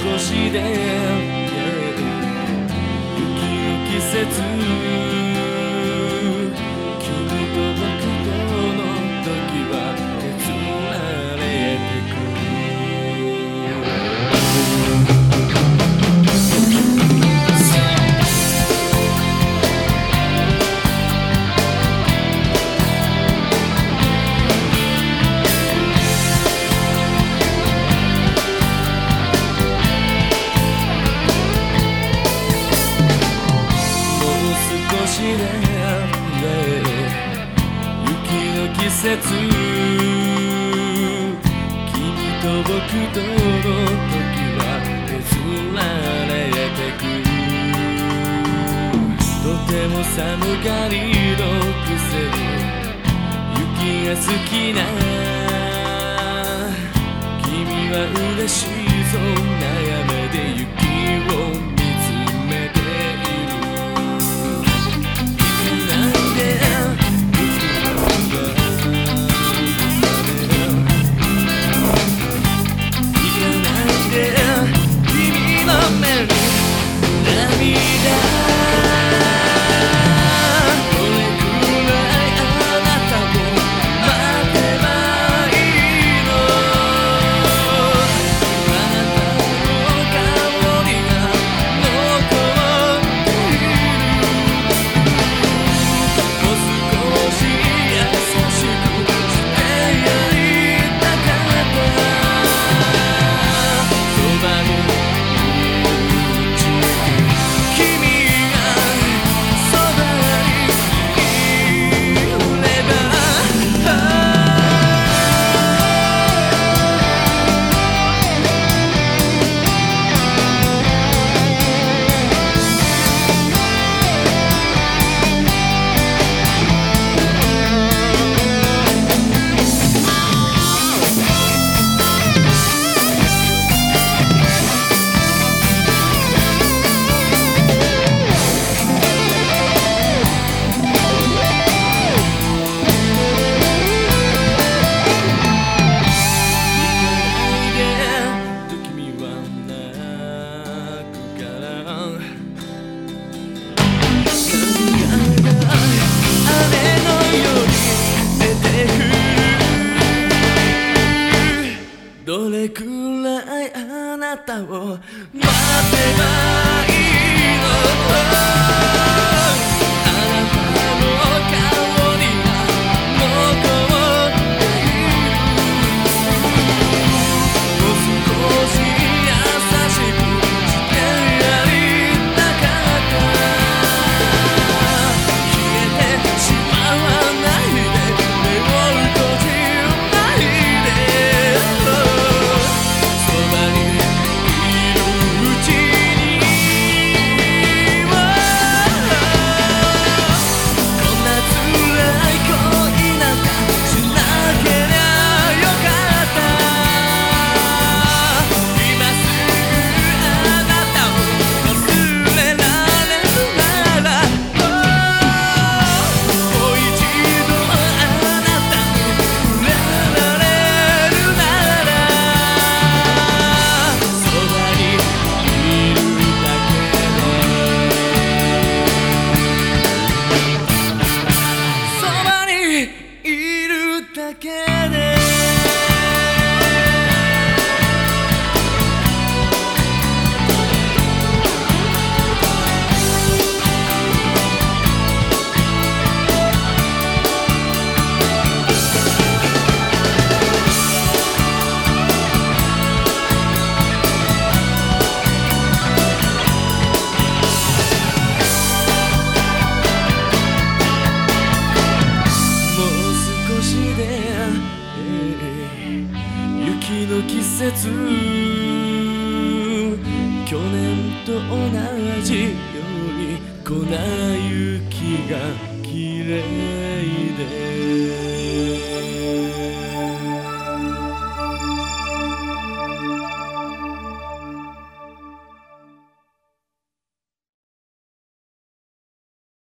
少しで消える雪の季節。少しで雪の季節君と僕との時は削られてくとても寒がりのくせに雪が好きな君は嬉しいそんな雨で雪どれくらいあなたを待てばいいの季節。去年と同じように粉雪が綺麗で。